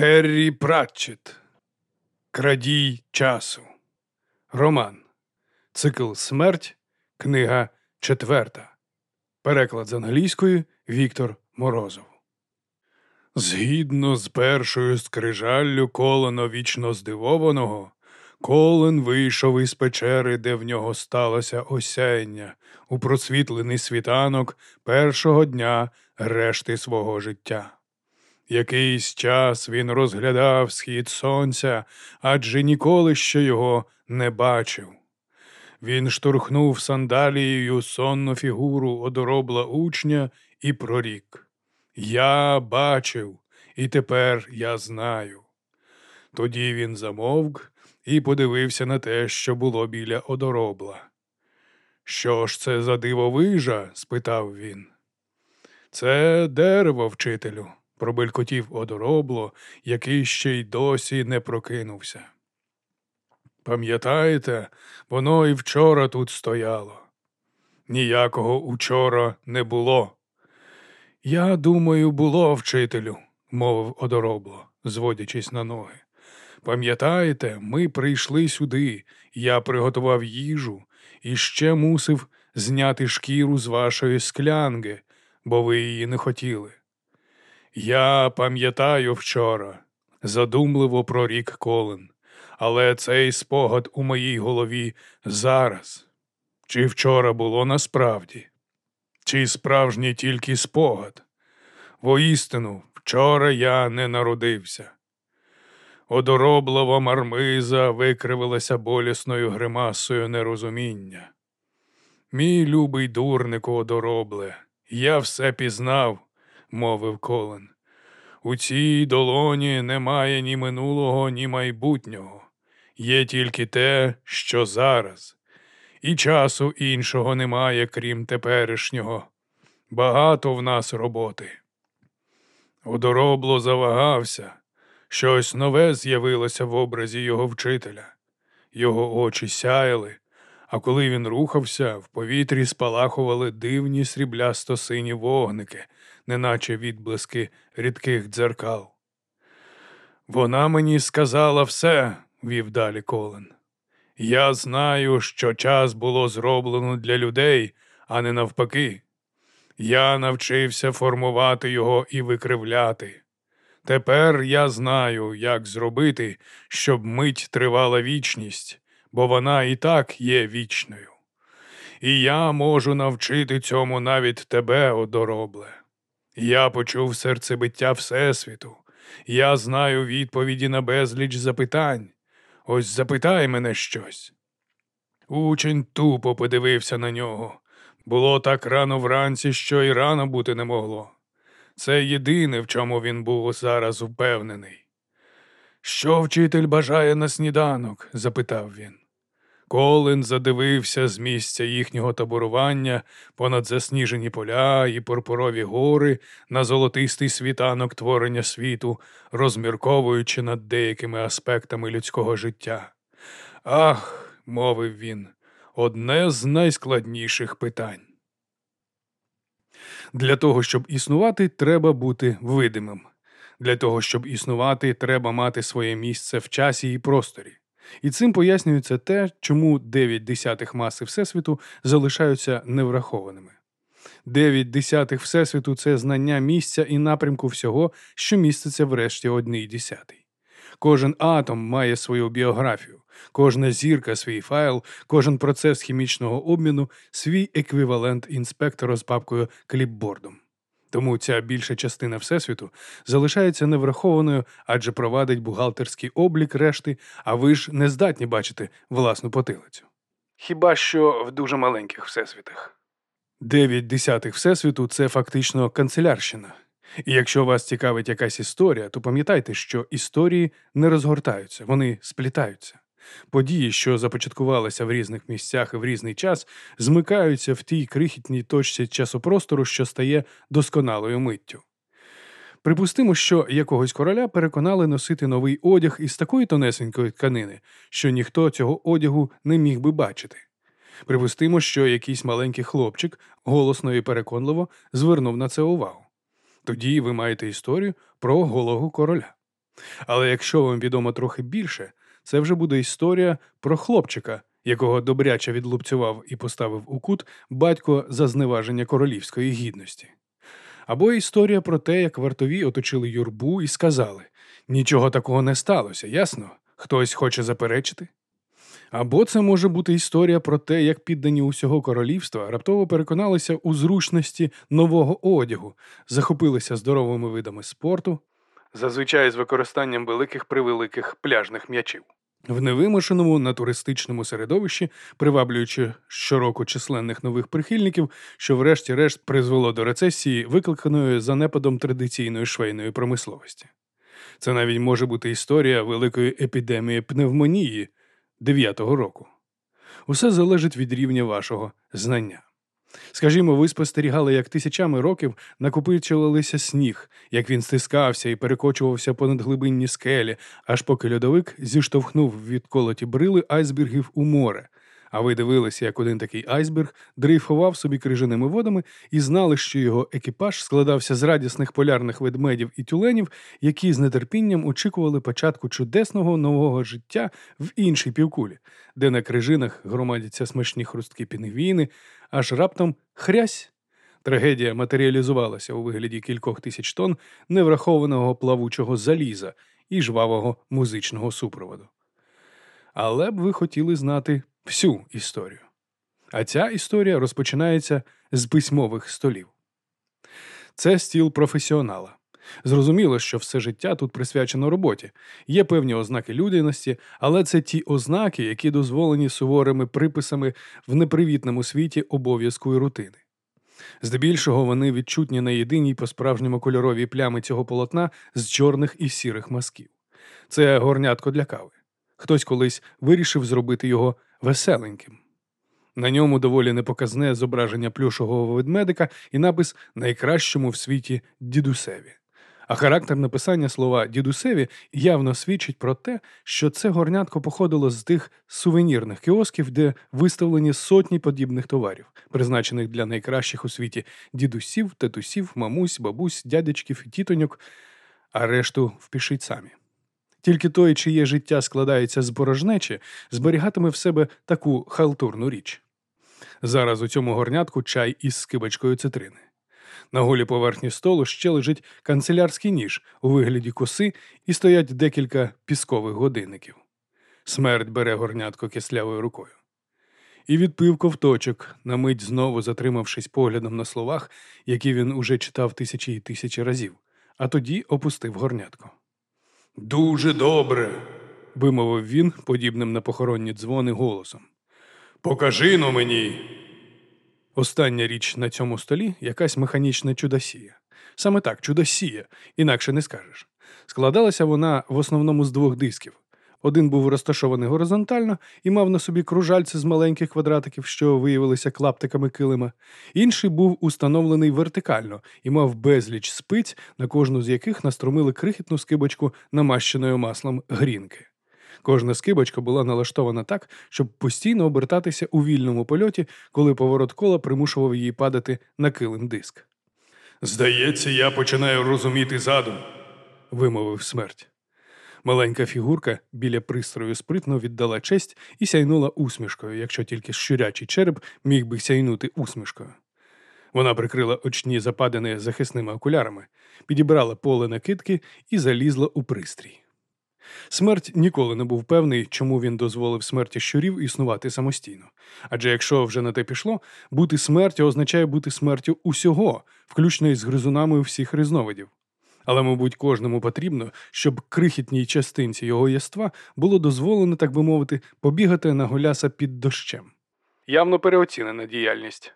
Террі Пратчет. Крадій часу. Роман. Цикл Смерть. Книга четверта. Переклад з англійської Віктор Морозов. Згідно з першою скрижаллю колено вічно здивованого, колен вийшов із печери, де в нього сталося осяяння, у просвітлений світанок першого дня решти свого життя. Якийсь час він розглядав схід сонця, адже ніколи ще його не бачив. Він штурхнув сандалією сонну фігуру одоробла учня і прорік. Я бачив, і тепер я знаю. Тоді він замовк і подивився на те, що було біля одоробла. Що ж це за дивовижа? спитав він. Це дерево, вчителю пробелькотів одоробло, який ще й досі не прокинувся. Пам'ятаєте, воно і вчора тут стояло. Ніякого учора не було. Я думаю, було, вчителю, мовив одоробло, зводячись на ноги. Пам'ятаєте, ми прийшли сюди, я приготував їжу і ще мусив зняти шкіру з вашої склянги, бо ви її не хотіли. Я пам'ятаю вчора, задумливо прорік Колин, але цей спогад у моїй голові зараз. Чи вчора було насправді? Чи справжній тільки спогад? Воістину, вчора я не народився. Одороблова мармиза викривилася болісною гримасою нерозуміння. Мій любий дурнику одоробле, я все пізнав мовив Колин. У цій долоні немає ні минулого, ні майбутнього. Є тільки те, що зараз, і часу іншого немає, крім теперішнього. Багато в нас роботи. Одоробло завагався, щось нове з'явилося в образі його вчителя. Його очі сяяли, а коли він рухався, в повітрі спалахували дивні сріблясто сині вогники, неначе відблиски рідких дзеркал. Вона мені сказала все, вів далі Колен. Я знаю, що час було зроблено для людей, а не навпаки. Я навчився формувати його і викривляти. Тепер я знаю, як зробити, щоб мить тривала вічність, бо вона і так є вічною. І я можу навчити цьому навіть тебе, одоробле. Я почув серцебиття Всесвіту. Я знаю відповіді на безліч запитань. Ось запитай мене щось. Учень тупо подивився на нього. Було так рано вранці, що й рано бути не могло. Це єдине, в чому він був зараз впевнений. Що вчитель бажає на сніданок? запитав він. Колин задивився з місця їхнього таборування понад засніжені поля і пурпурові гори на золотистий світанок творення світу, розмірковуючи над деякими аспектами людського життя. Ах, мовив він, одне з найскладніших питань. Для того, щоб існувати, треба бути видимим. Для того, щоб існувати, треба мати своє місце в часі і просторі. І цим пояснюється те, чому 9 десятих маси Всесвіту залишаються неврахованими. 9 десятих Всесвіту це знання місця і напрямку всього, що міститься в решті одній десятий. Кожен атом має свою біографію, кожна зірка свій файл, кожен процес хімічного обміну, свій еквівалент інспектора з папкою кліпбордом. Тому ця більша частина Всесвіту залишається неврахованою, адже провадить бухгалтерський облік решти, а ви ж не здатні бачити власну потилицю. Хіба що в дуже маленьких всесвітах. Дев'ять десятих всесвіту це фактично канцелярщина. І якщо вас цікавить якась історія, то пам'ятайте, що історії не розгортаються, вони сплітаються. Події, що започаткувалися в різних місцях і в різний час, змикаються в тій крихітній точці часопростору, що стає досконалою миттю. Припустимо, що якогось короля переконали носити новий одяг із такої тонесенької тканини, що ніхто цього одягу не міг би бачити. Припустимо, що якийсь маленький хлопчик голосно і переконливо звернув на це увагу. Тоді ви маєте історію про голого короля. Але якщо вам відомо трохи більше, це вже буде історія про хлопчика, якого добряче відлупцював і поставив у кут батько за зневаження королівської гідності. Або історія про те, як вартові оточили юрбу і сказали нічого такого не сталося, ясно? Хтось хоче заперечити? Або це може бути історія про те, як піддані усього королівства раптово переконалися у зручності нового одягу, захопилися здоровими видами спорту, зазвичай з використанням великих превеликих пляжних м'ячів. В невимушеному на туристичному середовищі, приваблюючи щороку численних нових прихильників, що врешті-решт призвело до рецесії, викликаної занепадом традиційної швейної промисловості. Це навіть може бути історія великої епідемії пневмонії 9-го року. Усе залежить від рівня вашого знання. Скажімо, ви спостерігали, як тисячами років накопичувалися сніг, як він стискався і перекочувався понад глибинні скелі, аж поки льодовик зіштовхнув відколоті брили айсбергів у море, а ви дивилися, як один такий айсберг дрейфував собі крижаними водами і знали, що його екіпаж складався з радісних полярних ведмедів і тюленів, які з нетерпінням очікували початку чудесного нового життя в іншій півкулі, де на крижинах громадяться смачні хрусткі пінгвіни, аж раптом хрясь. Трагедія матеріалізувалася у вигляді кількох тисяч тонн неврахованого плавучого заліза і жвавого музичного супроводу. Але б ви хотіли знати всю історію. А ця історія розпочинається з письмових столів. Це стіл професіонала. Зрозуміло, що все життя тут присвячено роботі. Є певні ознаки людяності, але це ті ознаки, які дозволені суворими приписами в непривітному світі обов'язку і рутини. Здебільшого вони відчутні на єдиній по справжньому кольоровій плями цього полотна з чорних і сірих мазків. Це горнятко для кави. Хтось колись вирішив зробити його веселеньким. На ньому доволі непоказне зображення плюшового ведмедика і напис найкращому в світі дідусеві. А характер написання слова дідусеві явно свідчить про те, що це горнятко походило з тих сувенірних кіосків, де виставлені сотні подібних товарів, призначених для найкращих у світі дідусів, татусів, мамусь, бабусь, дядечків і тітоньок, а решту впишіть самі. Тільки той, чиє життя складається з порожнечі, зберігатиме в себе таку халтурну річ. Зараз у цьому горнятку чай із скибочкою цитрини. На голій поверхні столу ще лежить канцелярський ніж у вигляді коси і стоять декілька піскових годинників. Смерть бере горнятко кислявою рукою. І відпив ковточок, на мить знову затримавшись поглядом на словах, які він уже читав тисячі і тисячі разів, а тоді опустив горнятко. Дуже добре, вимовив він, подібним на похоронні дзвони голосом. Покажи но мені. Остання річ на цьому столі якась механічна чудосія. Саме так, чудосія, інакше не скажеш. Складалася вона в основному з двох дисків. Один був розташований горизонтально і мав на собі кружальце з маленьких квадратиків, що виявилися клаптиками килима. Інший був установлений вертикально і мав безліч спиць, на кожну з яких наструмили крихітну скибочку, намащеною маслом грінки. Кожна скибочка була налаштована так, щоб постійно обертатися у вільному польоті, коли поворот кола примушував її падати на килим диск. Здається, я починаю розуміти задум, вимовив смерть. Маленька фігурка біля пристрою спритно віддала честь і сяйнула усмішкою, якщо тільки щурячий череп міг би сяйнути усмішкою. Вона прикрила очні западини захисними окулярами, підібрала поле накидки і залізла у пристрій. Смерть ніколи не був певний, чому він дозволив смерті щурів існувати самостійно. Адже якщо вже на те пішло, бути смертю означає бути смертю усього, включно із гризунами всіх різновидів. Але, мабуть, кожному потрібно, щоб крихітній частинці його єства було дозволено, так би мовити, побігати на голяса під дощем. Явно переоцінена діяльність.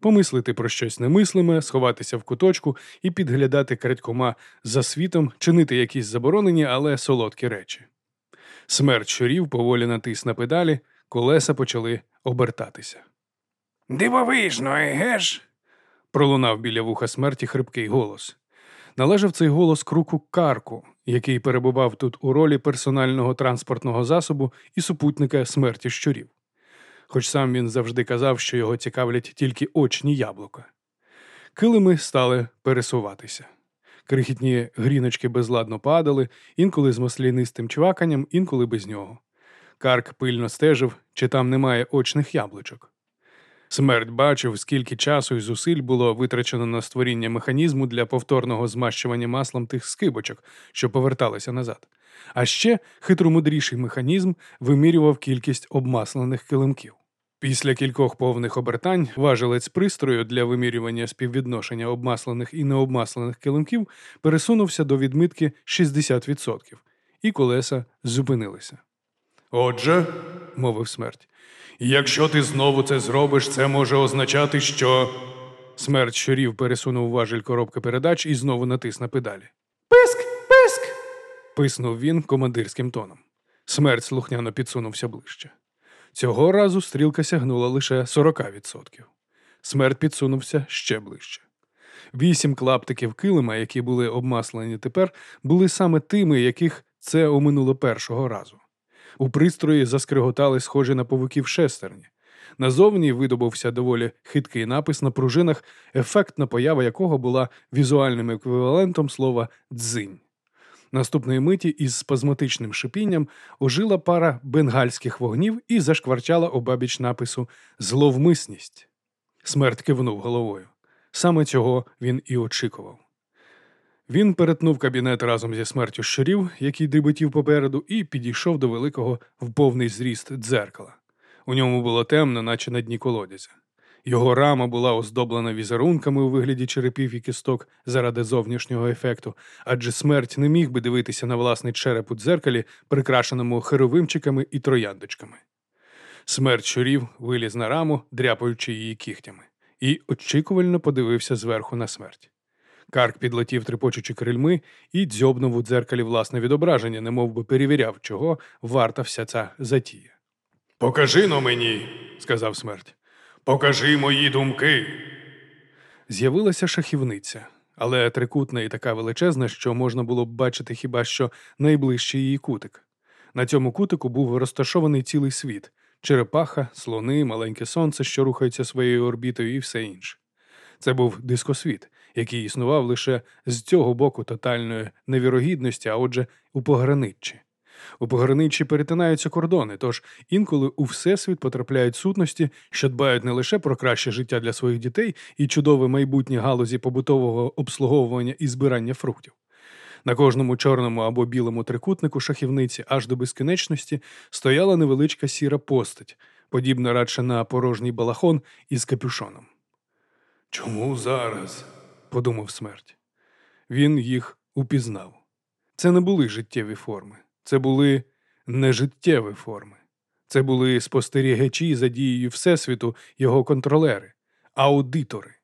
Помислити про щось немислиме, сховатися в куточку і підглядати крадькома за світом, чинити якісь заборонені, але солодкі речі. Смерть щурів поволі натис на педалі, колеса почали обертатися. Дивовижно, еге ж? пролунав біля вуха смерті хрипкий голос належав цей голос круку Карку, який перебував тут у ролі персонального транспортного засобу і супутника смерті щурів. Хоч сам він завжди казав, що його цікавлять тільки очні яблука. Килими стали пересуватися. Крихітні гріночки безладно падали, інколи з маслянистим чваканням, інколи без нього. Карк пильно стежив, чи там немає очних яблучок. Смерть бачив, скільки часу і зусиль було витрачено на створіння механізму для повторного змащування маслом тих скибочок, що поверталися назад. А ще хитромудріший механізм вимірював кількість обмаслених килимків. Після кількох повних обертань важелець пристрою для вимірювання співвідношення обмаслених і необмаслених килимків пересунувся до відмітки 60%, і колеса зупинилися. Отже, мовив смерть, якщо ти знову це зробиш, це може означати, що. Смерть щурів пересунув важіль коробки передач і знову натис на педалі. Писк, писк. писнув він командирським тоном. Смерть слухняно підсунувся ближче. Цього разу стрілка сягнула лише 40%. Смерть підсунувся ще ближче. Вісім клаптиків килима, які були обмаслені тепер, були саме тими, яких це оминуло першого разу. У пристрої заскриготали схожі на павуків шестерні. Назовні видобувся доволі хиткий напис на пружинах, ефектна поява якого була візуальним еквівалентом слова дзинь. Наступної миті із спазматичним шипінням ожила пара бенгальських вогнів і зашкварчала обабіч напису Зловмисність. Смерть кивнув головою. Саме цього він і очікував. Він перетнув кабінет разом зі смертю щурів, який дріботів попереду, і підійшов до великого в повний зріст дзеркала. У ньому було темно, наче на дні колодязя. Його рама була оздоблена візерунками у вигляді черепів і кісток заради зовнішнього ефекту, адже смерть не міг би дивитися на власний череп у дзеркалі, прикрашеному херовимчиками і трояндочками. Смерть щурів виліз на раму, дряпаючи її кігтями, і очікувально подивився зверху на смерть. Карк підлетів трепочучи крильми і дзьобнув у дзеркалі власне відображення, немов би перевіряв, чого варта вся ця затія. Покажи но мені, сказав смерть. Покажи мої думки. З'явилася шахівниця, але трикутна і така величезна, що можна було б бачити хіба що найближчий її кутик. На цьому кутику був розташований цілий світ черепаха, слони, маленьке сонце, що рухається своєю орбітою, і все інше. Це був дискосвіт, який існував лише з цього боку тотальної невірогідності, а отже, у пограниччі. У пограниччі перетинаються кордони, тож інколи у всесвіт потрапляють сутності, що дбають не лише про краще життя для своїх дітей і чудове майбутнє галузі побутового обслуговування і збирання фруктів. На кожному чорному або білому трикутнику шахівниці аж до безкінечності стояла невеличка сіра постать, подібна радше на порожній балахон із капюшоном. Чому зараз? Подумав смерть. Він їх упізнав. Це не були життєві форми, це були нежиттєві форми. Це були спостерігачі за дією Всесвіту, його контролери, аудитори.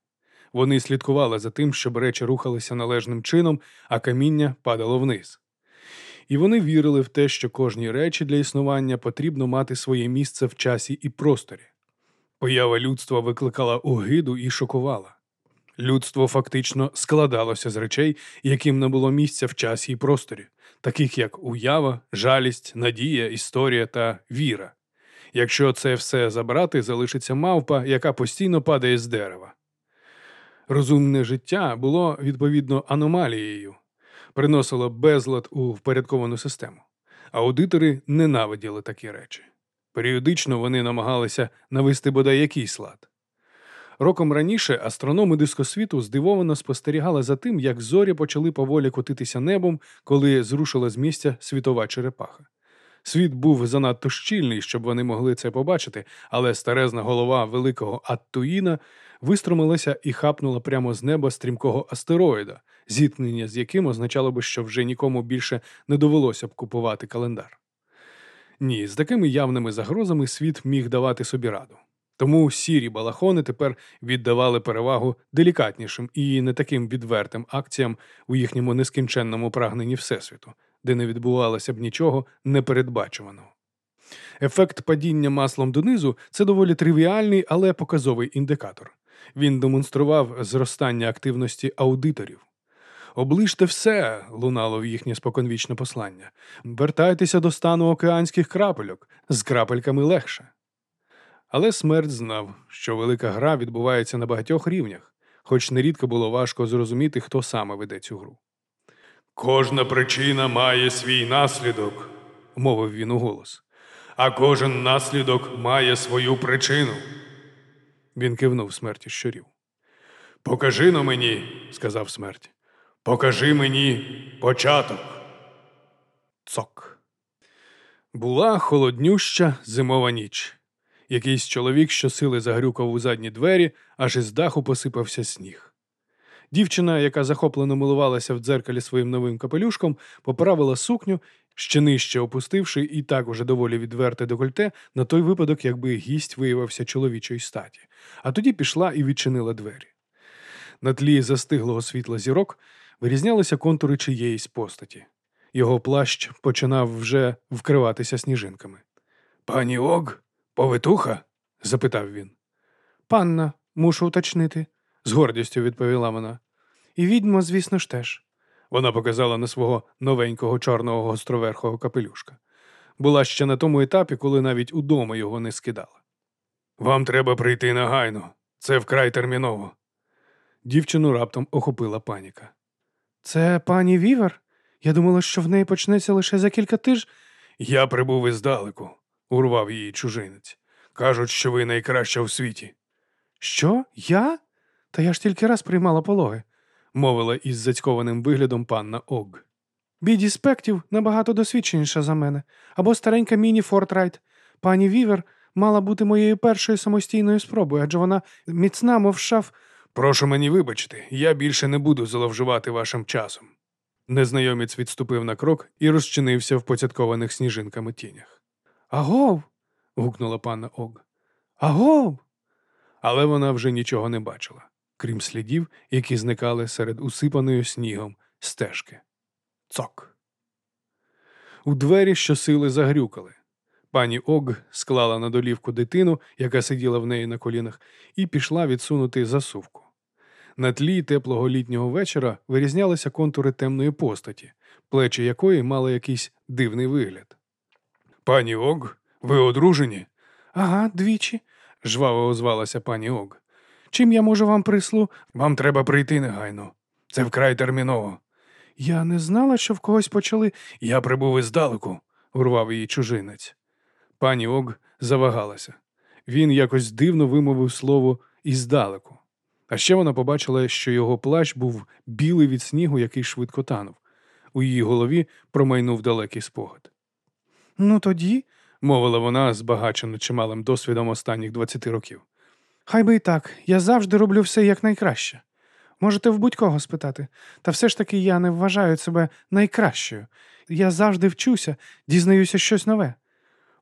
Вони слідкували за тим, щоб речі рухалися належним чином, а каміння падало вниз. І вони вірили в те, що кожній речі для існування потрібно мати своє місце в часі і просторі. Поява людства викликала огиду і шокувала. Людство фактично складалося з речей, яким не було місця в часі і просторі, таких як уява, жалість, надія, історія та віра. Якщо це все забрати, залишиться мавпа, яка постійно падає з дерева. Розумне життя було відповідно аномалією, приносило безлад у впорядковану систему. Аудитори ненавиділи такі речі. Періодично вони намагалися навести бодай якийсь лад. Роком раніше астрономи дискосвіту здивовано спостерігали за тим, як зорі почали поволі котитися небом, коли зрушила з місця світова черепаха. Світ був занадто щільний, щоб вони могли це побачити, але старезна голова великого Аттуїна вистромилася і хапнула прямо з неба стрімкого астероїда, зіткнення з яким означало би, що вже нікому більше не довелося б купувати календар. Ні, з такими явними загрозами світ міг давати собі раду. Тому сірі балахони тепер віддавали перевагу делікатнішим і не таким відвертим акціям у їхньому нескінченному прагненні Всесвіту, де не відбувалося б нічого непередбачуваного. Ефект падіння маслом донизу це доволі тривіальний, але показовий індикатор. Він демонстрував зростання активності аудиторів. Оближте все, лунало в їхнє споконвічне послання. Вертайтеся до стану океанських крапельок, з крапельками легше. Але смерть знав, що велика гра відбувається на багатьох рівнях, хоч нерідко було важко зрозуміти, хто саме веде цю гру. Кожна причина має свій наслідок, мовив він у голос. А кожен наслідок має свою причину. Він кивнув смерті щурів. Покажи но мені, сказав смерть. Покажи мені початок. Цок. Була холоднюща зимова ніч. Якийсь чоловік щосили загрюкав у задні двері, аж із даху посипався сніг. Дівчина, яка захоплено милувалася в дзеркалі своїм новим капелюшком, поправила сукню, ще нижче опустивши і так уже доволі відверте декольте на той випадок, якби гість виявився чоловічої статі, а тоді пішла і відчинила двері. На тлі застиглого світла зірок вирізнялися контури чиєїсь постаті. Його плащ починав вже вкриватися сніжинками. Пані Ог, повитуха? запитав він. Панна, мушу уточнити, з гордістю відповіла вона. І відьма, звісно ж теж. Вона показала на свого новенького чорного гостроверхого капелюшка. Була ще на тому етапі, коли навіть удома його не скидала. Вам треба прийти негайно. Це вкрай терміново. Дівчину раптом охопила паніка. Це пані Вівер? Я думала, що в неї почнеться лише за кілька тиж. Я прибув іздалеку, урвав її чужинець. Кажуть, що ви найкраща в світі. Що? Я? Та я ж тільки раз приймала пологи, мовила із зацькованим виглядом панна Ог. Біді спектів набагато досвідченіша за мене, або старенька Міні Фортрайт. Пані Вівер мала бути моєю першою самостійною спробою, адже вона міцна, мов шаф. Прошу мені вибачити, я більше не буду зловживати вашим часом. Незнайомець відступив на крок і розчинився в поцяткованих сніжинками тінях. Агов. гукнула панна Ог. Агов. Але вона вже нічого не бачила, крім слідів, які зникали серед усипаної снігом стежки. Цок. У двері щосили загрюкали. Пані Ог склала на долівку дитину, яка сиділа в неї на колінах, і пішла відсунути засувку. На тлі теплого літнього вечора вирізнялися контури темної постаті, плечі якої мали якийсь дивний вигляд. Пані Ог, ви одружені? Ага, двічі, жваво озвалася пані Ог. Чим я можу вам прислу? Вам треба прийти негайно. Це вкрай терміново. Я не знала, що в когось почали. Я прибув іздалеку, урвав її чужинець. Пані Ог завагалася. Він якось дивно вимовив слово іздалеку. А ще вона побачила, що його плащ був білий від снігу, який швидко танув. У її голові промайнув далекий спогад. Ну тоді, мовила вона, збагачена чималим досвідом останніх двадцяти років. Хай би і так, я завжди роблю все якнайкраще. Можете в будь-кого спитати, та все ж таки я не вважаю себе найкращою. Я завжди вчуся, дізнаюся щось нове.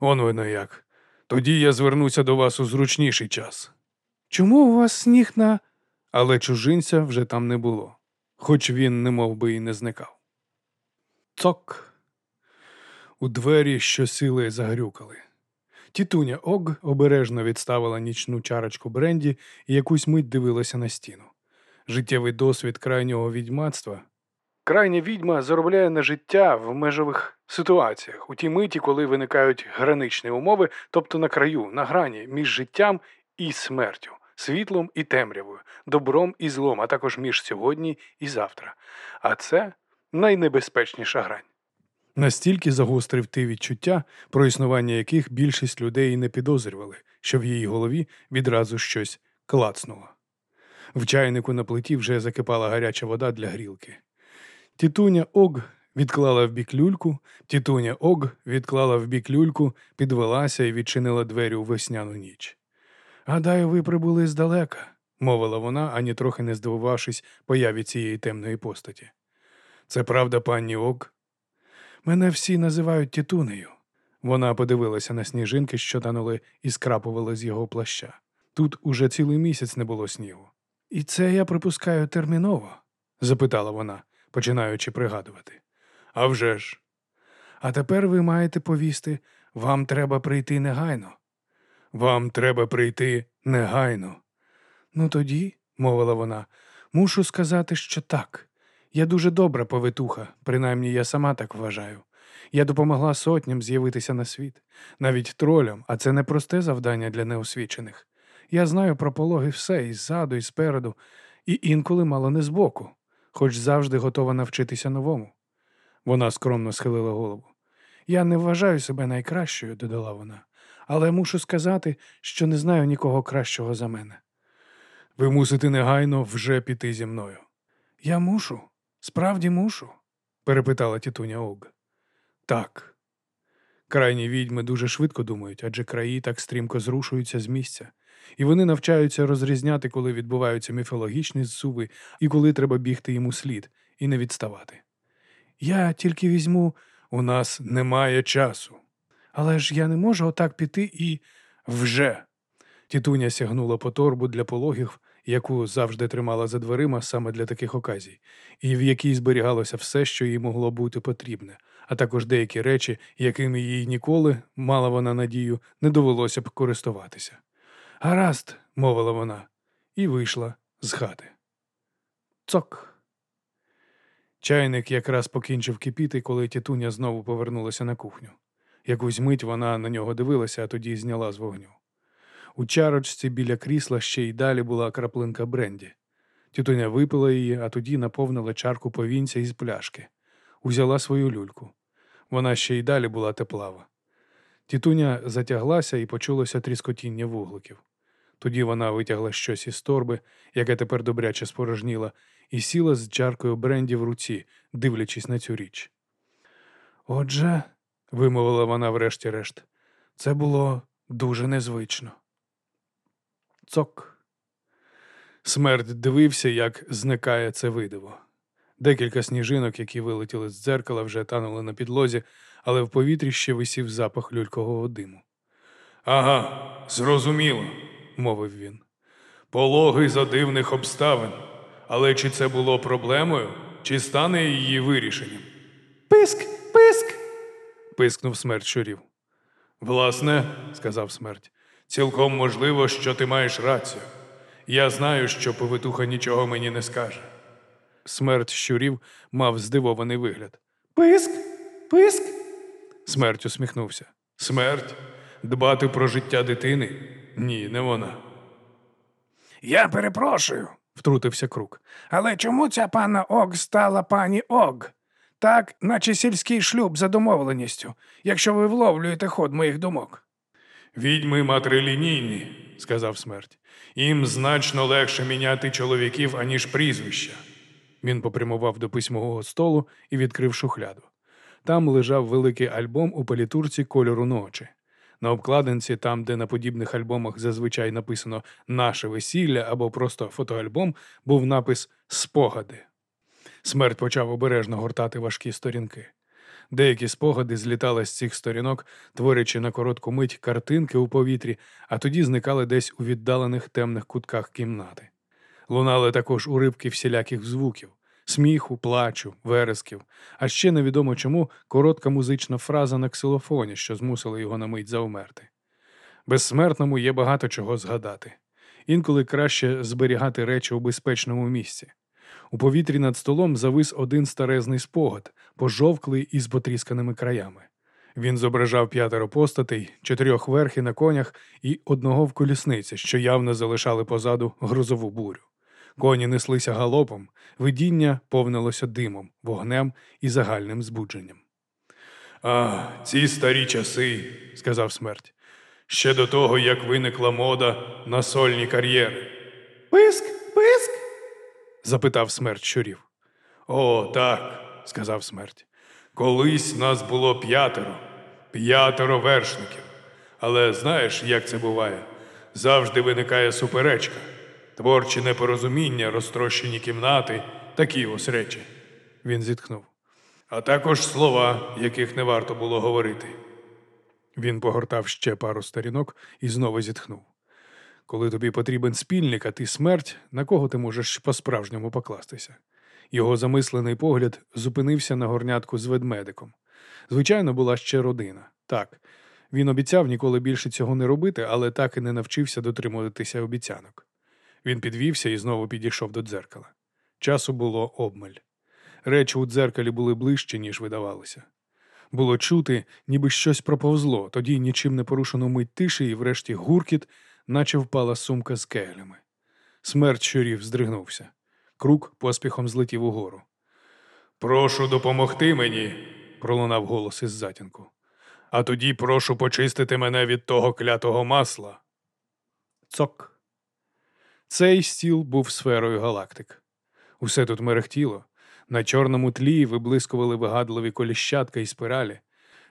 Он воно як. Тоді я звернуся до вас у зручніший час. Чому у вас сніг на. Але чужинця вже там не було, хоч він не мов би і не зникав. Цок. У двері щосили загрюкали. Тітуня Ог обережно відставила нічну чарочку бренді і якусь мить дивилася на стіну. Життєвий досвід крайнього відьмацтва. Крайня відьма заробляє на життя в межових ситуаціях, у тій миті, коли виникають граничні умови, тобто на краю, на грані між життям і смертю, світлом і темрявою, добром і злом, а також між сьогодні і завтра. А це найнебезпечніша грань. Настільки загострив ти відчуття, про існування яких більшість людей не підозрювали, що в її голові відразу щось клацнуло. В чайнику на плиті вже закипала гаряча вода для грілки. Тітуня Ог відклала в бік люльку, тітуня Ог відклала в бік люльку, підвелася і відчинила двері у весняну ніч. Гадаю, ви прибули здалека, мовила вона, ані трохи не здивувавшись появі цієї темної постаті. Це правда, пані Ог? Мене всі називають тітунею. Вона подивилася на сніжинки, що танули і скрапували з його плаща. Тут уже цілий місяць не було снігу. І це я припускаю терміново? запитала вона, починаючи пригадувати. «А вже ж!» А тепер ви маєте повісти, вам треба прийти негайно. Вам треба прийти негайно. Ну тоді, мовила вона, мушу сказати, що так. Я дуже добра повитуха, принаймні я сама так вважаю. Я допомогла сотням з'явитися на світ, навіть тролям, а це не просте завдання для неосвічених. Я знаю про пологи все і ззаду, і спереду, і інколи мало не збоку, хоч завжди готова навчитися новому. Вона скромно схилила голову. Я не вважаю себе найкращою, додала вона, але мушу сказати, що не знаю нікого кращого за мене. Ви мусите негайно вже піти зі мною. Я мушу, справді мушу? перепитала тітуня Ог. Так. Крайні відьми дуже швидко думають, адже краї так стрімко зрушуються з місця, і вони навчаються розрізняти, коли відбуваються міфологічні зсуви і коли треба бігти йому слід і не відставати. Я тільки візьму, у нас немає часу. Але ж я не можу отак піти і вже. Тітуня сягнула по торбу для пологів, яку завжди тримала за дверима саме для таких оказій, і в якій зберігалося все, що їй могло бути потрібне, а також деякі речі, якими їй ніколи, мала вона надію, не довелося б користуватися. Гаразд, мовила вона, і вийшла з хати. Цок. Чайник якраз покінчив кипіти, коли тітуня знову повернулася на кухню. Якусь мить вона на нього дивилася, а тоді зняла з вогню. У чарочці біля крісла ще й далі була краплинка бренді. Тітуня випила її, а тоді наповнила чарку повінця із пляшки. Узяла свою люльку. Вона ще й далі була теплава. Тітуня затяглася і почулося тріскотіння вугликів. Тоді вона витягла щось із торби, яке тепер добряче спорожніла, і сіла з чаркою бренді в руці, дивлячись на цю річ. Отже, вимовила вона врешті-решт, це було дуже незвично. Цок. Смерть дивився, як зникає це видиво. Декілька сніжинок, які вилетіли з дзеркала, вже танули на підлозі, але в повітрі ще висів запах люлькового диму. Ага, зрозуміло, мовив він. Пологи за дивних обставин. Але чи це було проблемою, чи стане її вирішенням? Писк, писк. пискнув смерть щурів. Власне, сказав смерть, цілком можливо, що ти маєш рацію. Я знаю, що повитуха нічого мені не скаже. Смерть щурів мав здивований вигляд. Писк, писк. Смерть усміхнувся. Смерть? Дбати про життя дитини? Ні, не вона. Я перепрошую, Втрутився крук. але чому ця пана Ог стала пані Ог? Так, наче сільський шлюб за домовленістю, якщо ви вловлюєте ход моїх думок. Відьми матрилінійні, сказав смерть. Їм значно легше міняти чоловіків, аніж прізвища. Він попрямував до письмового столу і відкрив шухляду. Там лежав великий альбом у палітурці кольору ночі. На обкладинці, там, де на подібних альбомах зазвичай написано Наше весілля або просто фотоальбом, був напис Спогади. Смерть почав обережно гортати важкі сторінки. Деякі спогади злітали з цих сторінок, творячи на коротку мить картинки у повітрі, а тоді зникали десь у віддалених темних кутках кімнати. Лунали також уривки всіляких звуків сміху, плачу, вересків, а ще невідомо чому коротка музична фраза на ксилофоні, що змусила його на мить завмерти. Безсмертному є багато чого згадати. Інколи краще зберігати речі у безпечному місці. У повітрі над столом завис один старезний спогад, пожовклий із потрісканими краями. Він зображав п'ятеро постатей, чотирьох верхи на конях і одного в колісниці, що явно залишали позаду грозову бурю. Коні неслися галопом, видіння повнилося димом, вогнем і загальним збудженням. А, ці старі часи, сказав смерть. Ще до того, як виникла мода на сольні кар'єри. Писк, писк. запитав смерть щурів. О, так, сказав смерть. Колись нас було п'ятеро, п'ятеро вершників. Але знаєш, як це буває? Завжди виникає суперечка, творчі непорозуміння, розтрощені кімнати, такі ось речі. Він зітхнув. А також слова, яких не варто було говорити. Він погортав ще пару сторінок і знову зітхнув. Коли тобі потрібен спільник, а ти смерть, на кого ти можеш по-справжньому покластися? Його замислений погляд зупинився на горнятку з ведмедиком. Звичайно, була ще родина. Так, він обіцяв ніколи більше цього не робити, але так і не навчився дотримуватися обіцянок. Він підвівся і знову підійшов до дзеркала. Часу було обмаль. Речі у дзеркалі були ближче, ніж видавалося. Було чути, ніби щось проповзло, тоді нічим не порушено мить тиші, і врешті гуркіт, наче впала сумка з кеглями. Смерть щурів здригнувся. Крук поспіхом злетів угору. Прошу допомогти мені, пролунав голос із затінку. А тоді прошу почистити мене від того клятого масла. Цок. Цей стіл був сферою галактик. Усе тут мерехтіло. На чорному тлі виблискували вигадливі коліщатка і спиралі.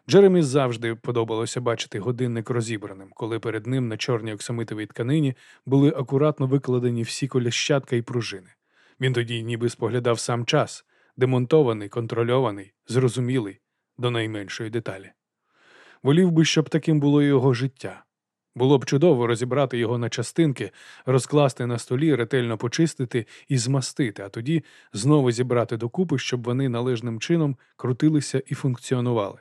Джеремі завжди подобалося бачити годинник розібраним, коли перед ним на чорній оксамитовій тканині були акуратно викладені всі коліщатка і пружини. Він тоді ніби споглядав сам час, демонтований, контрольований, зрозумілий до найменшої деталі. Волів би, щоб таким було його життя. Було б чудово розібрати його на частинки, розкласти на столі, ретельно почистити і змастити, а тоді знову зібрати докупи, щоб вони належним чином крутилися і функціонували.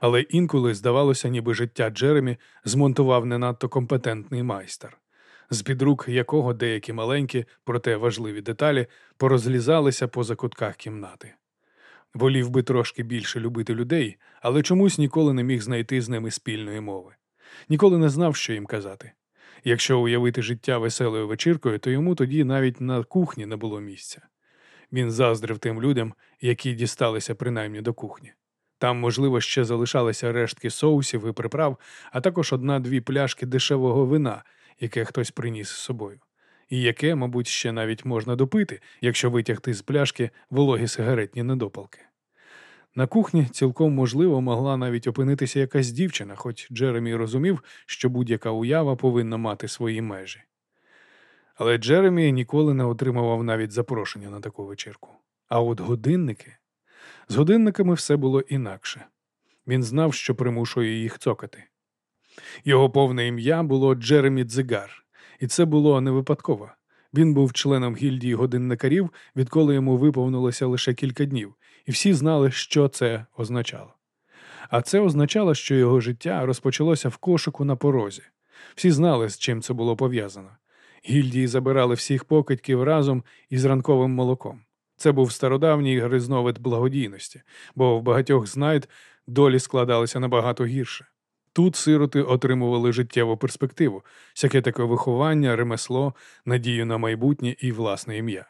Але інколи здавалося, ніби життя Джеремі змонтував не надто компетентний майстер, з-під рук якого деякі маленькі, проте важливі деталі порозлізалися по закутках кімнати. Волів би трошки більше любити людей, але чомусь ніколи не міг знайти з ними спільної мови. Ніколи не знав, що їм казати. Якщо уявити життя веселою вечіркою, то йому тоді навіть на кухні не було місця. Він заздрив тим людям, які дісталися принаймні до кухні. Там, можливо, ще залишалися рештки соусів і приправ, а також одна-дві пляшки дешевого вина, яке хтось приніс з собою, і яке, мабуть, ще навіть можна допити, якщо витягти з пляшки вологі сигаретні недопалки. На кухні цілком можливо могла навіть опинитися якась дівчина, хоч Джеремі розумів, що будь-яка уява повинна мати свої межі. Але Джеремі ніколи не отримував навіть запрошення на таку вечірку. А от годинники. З годинниками все було інакше. Він знав, що примушує їх цокати. Його повне ім'я було Джеремі Дзигар, і це було не випадково. Він був членом гільдії годинникарів, відколи йому виповнилося лише кілька днів, і всі знали, що це означало. А це означало, що його життя розпочалося в кошику на порозі. Всі знали, з чим це було пов'язано. Гільдії забирали всіх покидьків разом із ранковим молоком. Це був стародавній гризновид благодійності, бо в багатьох знайд долі складалися набагато гірше. Тут сироти отримували життєву перспективу, всяке таке виховання, ремесло, надію на майбутнє і власне ім'я.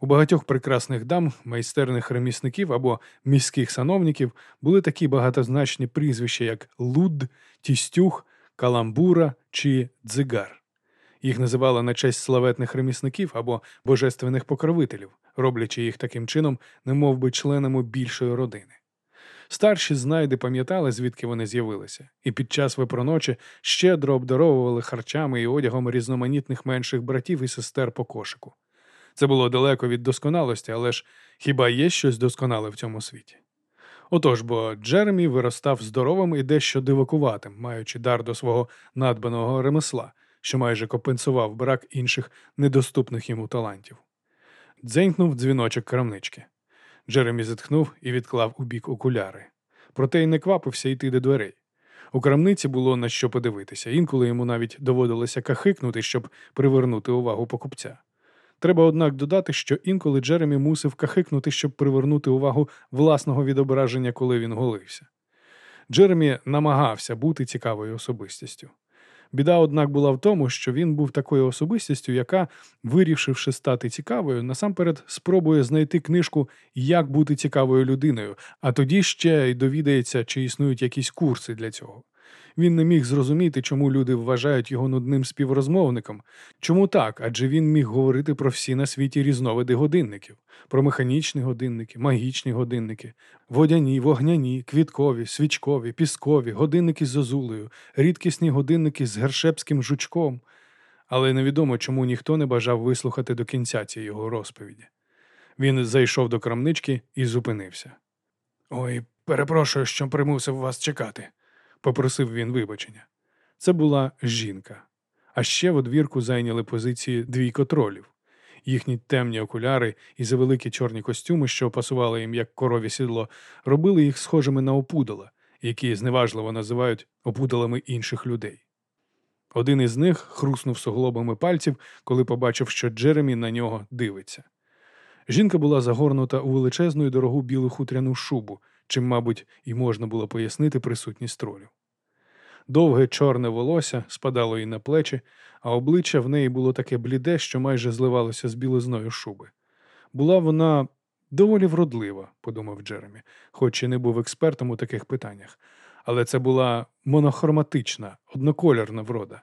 У багатьох прекрасних дам, майстерних ремісників або міських сановників були такі багатозначні прізвища, як Луд, Тістюх, Каламбура чи Дзигар. Їх називали на честь славетних ремісників або божественних покровителів, роблячи їх таким чином, немов би членами більшої родини. Старші знайди пам'ятали, звідки вони з'явилися, і під час випроночі щедро обдаровували харчами і одягом різноманітних менших братів і сестер по кошику. Це було далеко від досконалості, але ж хіба є щось досконале в цьому світі? Отож, бо Джеремі виростав здоровим і дещо дивакуватим, маючи дар до свого надбаного ремесла, що майже компенсував брак інших недоступних йому талантів. Дзенькнув дзвіночок крамнички. Джеремі зітхнув і відклав у бік окуляри. Проте й не квапився йти до дверей. У крамниці було на що подивитися, інколи йому навіть доводилося кахикнути, щоб привернути увагу покупця. Треба, однак, додати, що інколи Джеремі мусив кахикнути, щоб привернути увагу власного відображення, коли він голився. Джеремі намагався бути цікавою особистістю. Біда, однак, була в тому, що він був такою особистістю, яка, вирішивши стати цікавою, насамперед спробує знайти книжку Як бути цікавою людиною, а тоді ще й довідається, чи існують якісь курси для цього. Він не міг зрозуміти, чому люди вважають його нудним співрозмовником. Чому так? Адже він міг говорити про всі на світі різновиди годинників, про механічні годинники, магічні годинники, водяні, вогняні, квіткові, свічкові, піскові, годинники з зозулею, рідкісні годинники з гершепським жучком. Але невідомо, чому ніхто не бажав вислухати до кінця цієї його розповіді. Він зайшов до крамнички і зупинився. Ой, перепрошую, що примусив вас чекати попросив він вибачення. Це була жінка. А ще в одвірку зайняли позиції двійко тролів. Їхні темні окуляри і завеликі чорні костюми, що пасували їм як корові сідло, робили їх схожими на опудала, які зневажливо називають опудалами інших людей. Один із них хруснув суглобами пальців, коли побачив, що Джеремі на нього дивиться. Жінка була загорнута у величезну і дорогу білу хутряну шубу, чим, мабуть, і можна було пояснити присутність тролів. Довге чорне волосся спадало їй на плечі, а обличчя в неї було таке бліде, що майже зливалося з білизною шуби. Була вона Доволі вродлива, подумав Джеремі, хоч і не був експертом у таких питаннях. Але це була монохроматична, однокольорна врода.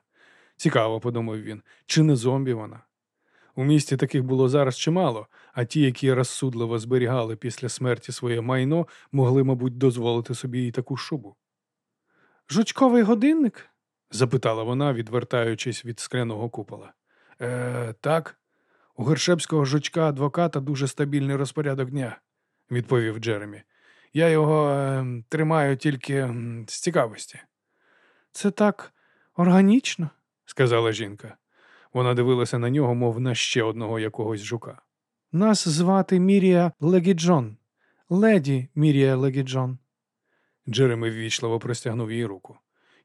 Цікаво, подумав він, чи не зомбі вона? У місті таких було зараз чимало, а ті, які розсудливо зберігали після смерті своє майно, могли, мабуть, дозволити собі і таку шубу. Жучковий годинник? запитала вона, відвертаючись від скляного купола. Е, так, у Гершепського жучка адвоката дуже стабільний розпорядок дня, відповів Джеремі. Я його е, тримаю тільки з цікавості, Це так органічно. сказала жінка. Вона дивилася на нього, мов на ще одного якогось жука. Нас звати Мірія Легіджон. Леді Мірія Легіджон. Джеремі ввічливо простягнув їй руку.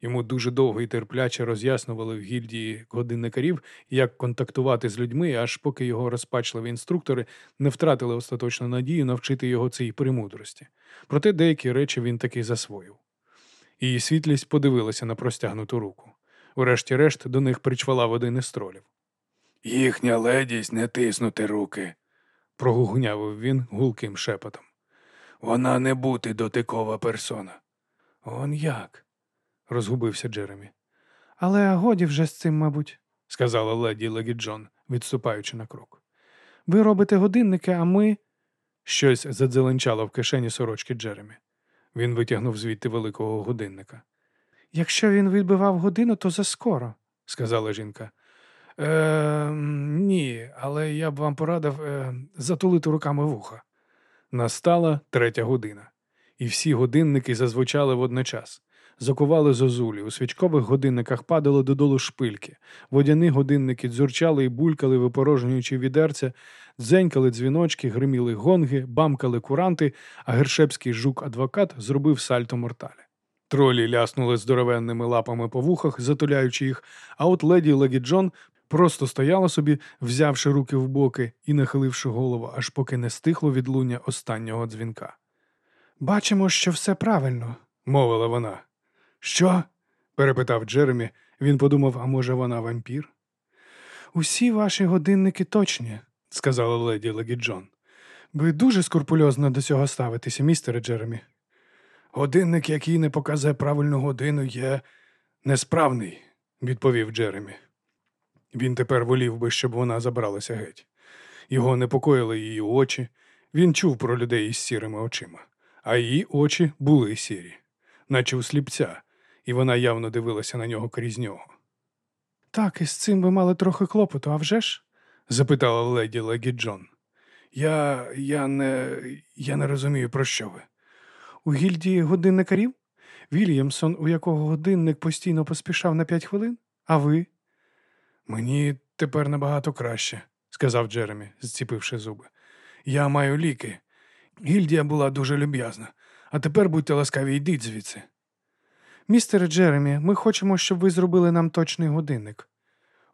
Йому дуже довго і терпляче роз'яснювали в гільдії годинникарів, як контактувати з людьми, аж поки його розпачливі інструктори не втратили остаточну надію навчити його цій премудрості. Проте деякі речі він таки засвоїв. Її світлість подивилася на простягнуту руку. Урешті-решт до них причвалав один із тролів. Їхня ледість не тиснути руки, прогугнявив він гулким шепотом. Вона не бути дотикова персона. Он як? розгубився Джеремі. Але годі вже з цим, мабуть. сказала леді Легі Джон, відступаючи на крок. Ви робите годинники, а ми. Щось задзеленчало в кишені сорочки Джеремі. Він витягнув звідти великого годинника, Якщо він відбивав годину, то заскоро. сказала жінка. Е, ні, але я б вам порадив е, затулити руками вуха. Настала третя година, і всі годинники зазвучали водночас. Закували зозулі, у свічкових годинниках падали додолу шпильки, водяні годинники дзюрчали і булькали, випорожнюючи відерця, дзенькали дзвіночки, гриміли гонги, бамкали куранти, а гершепський жук-адвокат зробив сальто мортале. Тролі ляснули здоровенними лапами по вухах, затуляючи їх, а от леді Легі Джон просто стояла собі, взявши руки в боки і нахиливши голову, аж поки не стихло відлуння останнього дзвінка. Бачимо, що все правильно. Мовила вона. Що? перепитав Джеремі. Він подумав, а може вона вампір? Усі ваші годинники точні. сказала леді Легі Джон. Ви дуже скрупульозно до цього ставитеся, містере Джеремі. Годинник, який не показує правильну годину, є несправний, відповів Джеремі. Він тепер волів би, щоб вона забралася геть. Його непокоїли її очі. Він чув про людей із сірими очима, а її очі були сірі, наче у сліпця, і вона явно дивилася на нього крізь нього. Так, із цим ви мали трохи клопоту, а вже ж? запитала леді Легі Джон. Я. я не. я не розумію, про що ви. У гільдії годинникарів? Вільямсон, у якого годинник постійно поспішав на п'ять хвилин? А ви? Мені тепер набагато краще, сказав Джеремі, зціпивши зуби. Я маю ліки. Гільдія була дуже люб'язна, а тепер будьте ласкаві, йдіть звідси. Містере Джеремі, ми хочемо, щоб ви зробили нам точний годинник.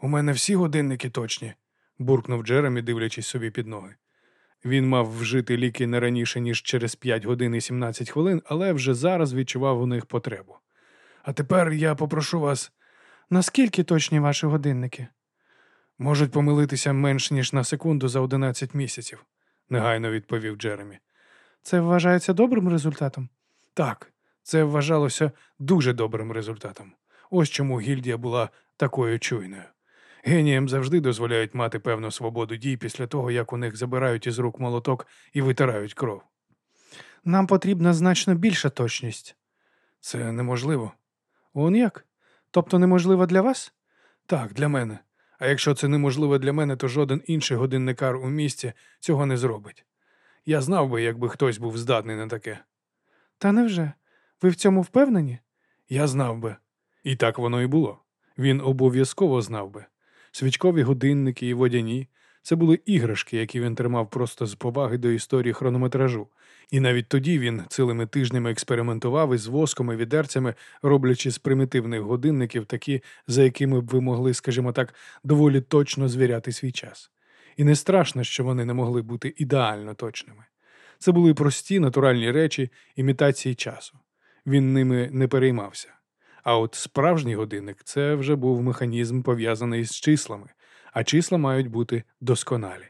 У мене всі годинники точні, буркнув Джеремі, дивлячись собі під ноги. Він мав вжити ліки не раніше, ніж через 5 годин і 17 хвилин, але вже зараз відчував у них потребу. А тепер я попрошу вас, Наскільки точні ваші годинники? можуть помилитися менш ніж на секунду за 11 місяців, негайно відповів Джеремі. Це вважається добрим результатом? Так, це вважалося дуже добрим результатом. Ось чому гільдія була такою чуйною. Геніям завжди дозволяють мати певну свободу дій після того, як у них забирають із рук молоток і витирають кров. Нам потрібна значно більша точність. Це неможливо. Он як? Тобто неможливо для вас? Так, для мене. А якщо це неможливо для мене, то жоден інший годинникар у місті цього не зробить. Я знав би, якби хтось був здатний на таке. Та невже? Ви в цьому впевнені? Я знав би. І так воно і було. Він обов'язково знав би. Свічкові годинники і водяні це були іграшки, які він тримав просто з поваги до історії хронометражу. І навіть тоді він цілими тижнями експериментував із воском і відерцями, роблячи з примітивних годинників такі, за якими б ви могли, скажімо так, доволі точно звіряти свій час. І не страшно, що вони не могли бути ідеально точними. Це були прості натуральні речі, імітації часу. Він ними не переймався. А от справжній годинник це вже був механізм, пов'язаний з числами, а числа мають бути досконалі.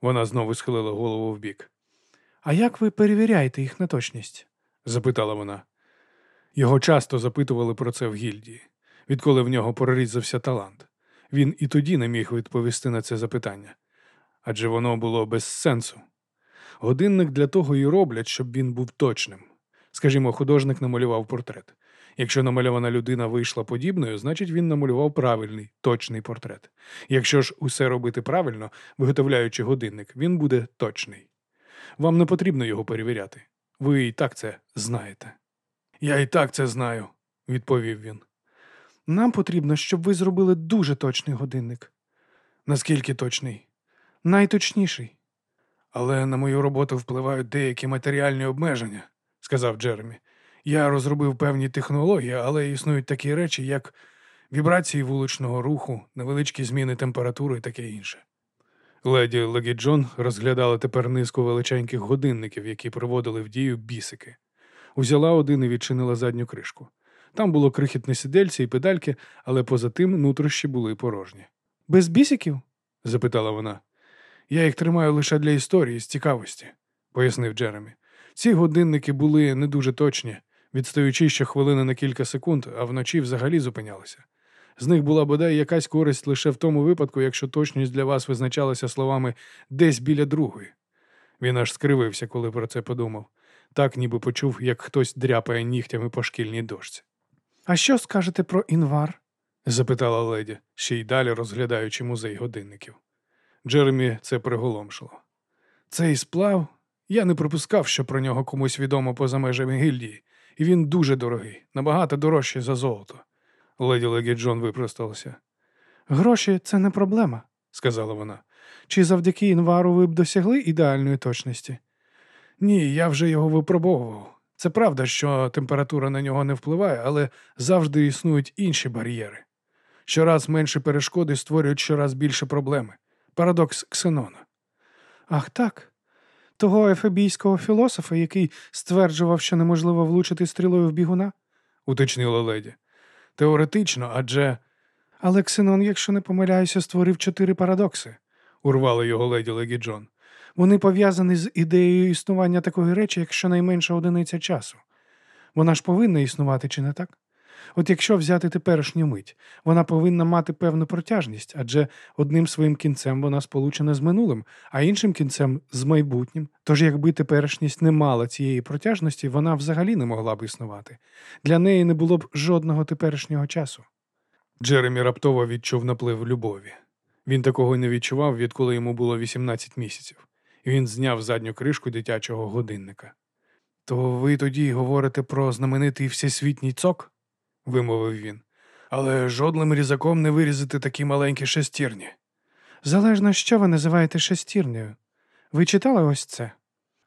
Вона знову схилила голову вбік. А як ви перевіряєте їх на точність? запитала вона. Його часто запитували про це в гільдії, відколи в нього прорізався талант. Він і тоді не міг відповісти на це запитання, адже воно було без сенсу. Годинник для того і роблять, щоб він був точним. Скажімо, художник намалював портрет. Якщо намальована людина вийшла подібною, значить він намалював правильний, точний портрет. Якщо ж усе робити правильно, виготовляючи годинник, він буде точний. Вам не потрібно його перевіряти. Ви і так це знаєте. Я і так це знаю, відповів він. Нам потрібно, щоб ви зробили дуже точний годинник. Наскільки точний? Найточніший. Але на мою роботу впливають деякі матеріальні обмеження, сказав Джеремі. Я розробив певні технології, але існують такі речі, як вібрації вуличного руху, невеличкі зміни температури і таке інше. Леді Легі Джон розглядала тепер низку величеньких годинників, які проводили в дію бісики. Узяла один і відчинила задню кришку. Там було крихітне сидельце і педальки, але поза тим нутрощі були порожні. Без бісиків? запитала вона. Я їх тримаю лише для історії з цікавості, пояснив Джеремі. Ці годинники були не дуже точні, відстаючи щохвилини на кілька секунд, а вночі взагалі зупинялися. З них була бодай якась користь лише в тому випадку, якщо точність для вас визначалася словами десь біля другої. Він аж скривився, коли про це подумав. Так ніби почув, як хтось дряпає нігтями по шкільній дошці. А що скажете про інвар? запитала леді, ще й далі розглядаючи музей годинників. Джеремі це приголомшило. Цей сплав я не припускав, що про нього комусь відомо поза межами гільдії, і він дуже дорогий, набагато дорожчий за золото. Леді Легі Джон випросталася. Гроші це не проблема, сказала вона. Чи завдяки інвару ви б досягли ідеальної точності? Ні, я вже його випробовував. Це правда, що температура на нього не впливає, але завжди існують інші бар'єри. Щораз менші перешкоди створюють щораз більше проблеми. Парадокс Ксенона. Ах так. Того ефебійського філософа, який стверджував, що неможливо влучити стрілою в бігуна? уточнила леді. Теоретично, адже. Але Ксенон, якщо не помиляюся, створив чотири парадокси, урвала його леді Легі Джон. Вони пов'язані з ідеєю існування такої речі, як щонайменша одиниця часу. Вона ж повинна існувати, чи не так? От якщо взяти теперішню мить, вона повинна мати певну протяжність, адже одним своїм кінцем вона сполучена з минулим, а іншим кінцем з майбутнім. Тож, якби теперішність не мала цієї протяжності, вона взагалі не могла б існувати. Для неї не було б жодного теперішнього часу. Джеремі раптово відчув наплив любові. Він такого не відчував, відколи йому було 18 місяців, він зняв задню кришку дитячого годинника. То ви тоді говорите про знаменитий всесвітній цок? Вимовив він. Але жодним різаком не вирізати такі маленькі шестірні. Залежно, що ви називаєте шестірнею. Ви читали ось це?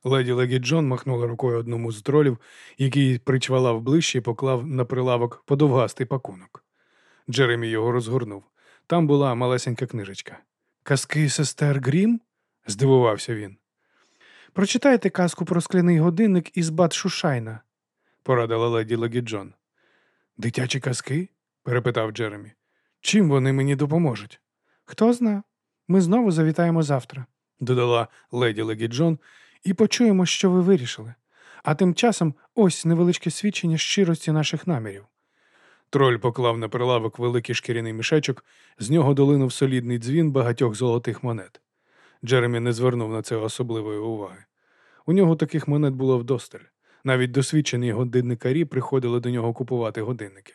Леді Легі Джон махнула рукою одному з тролів, який причвалав ближче і поклав на прилавок подовгастий пакунок. Джеремі його розгорнув. Там була малесенька книжечка. Казки сестер Грім? здивувався він. Прочитайте казку про скляний годинник із Бат Шушайна, порадила леді Легі Джон. Дитячі казки? перепитав Джеремі. Чим вони мені допоможуть? Хто зна? Ми знову завітаємо завтра, додала леді Легі Джон, і почуємо, що ви вирішили. А тим часом ось невеличке свідчення щирості наших намірів. Троль поклав на прилавок великий шкіряний мішечок, з нього долинув солідний дзвін багатьох золотих монет. Джеремі не звернув на це особливої уваги. У нього таких монет було вдосталь. Навіть досвідчені годинникарі приходили до нього купувати годинники.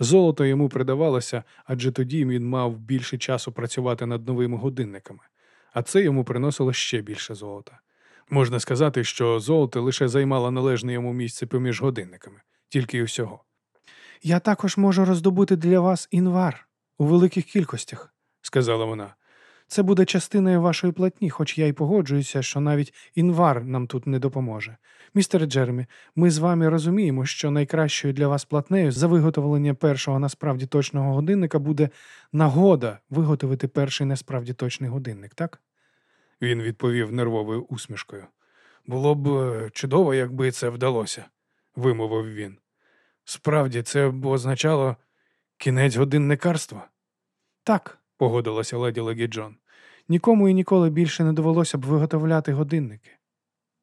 Золото йому придавалося, адже тоді він мав більше часу працювати над новими годинниками, а це йому приносило ще більше золота. Можна сказати, що золото лише займало належне йому місце поміж годинниками, тільки й всього. Я також можу роздобути для вас інвар у великих кількостях, сказала вона. Це буде частиною вашої платні, хоч я й погоджуюся, що навіть інвар нам тут не допоможе. Містер Джеремі, ми з вами розуміємо, що найкращою для вас платнею за виготовлення першого насправді точного годинника буде нагода виготовити перший насправді точний годинник, так? Він відповів нервовою усмішкою. Було б е, чудово, якби це вдалося, вимовив він. Справді, це б означало кінець годинникарства? Так, погодилася леді Легі. Нікому і ніколи більше не довелося б виготовляти годинники.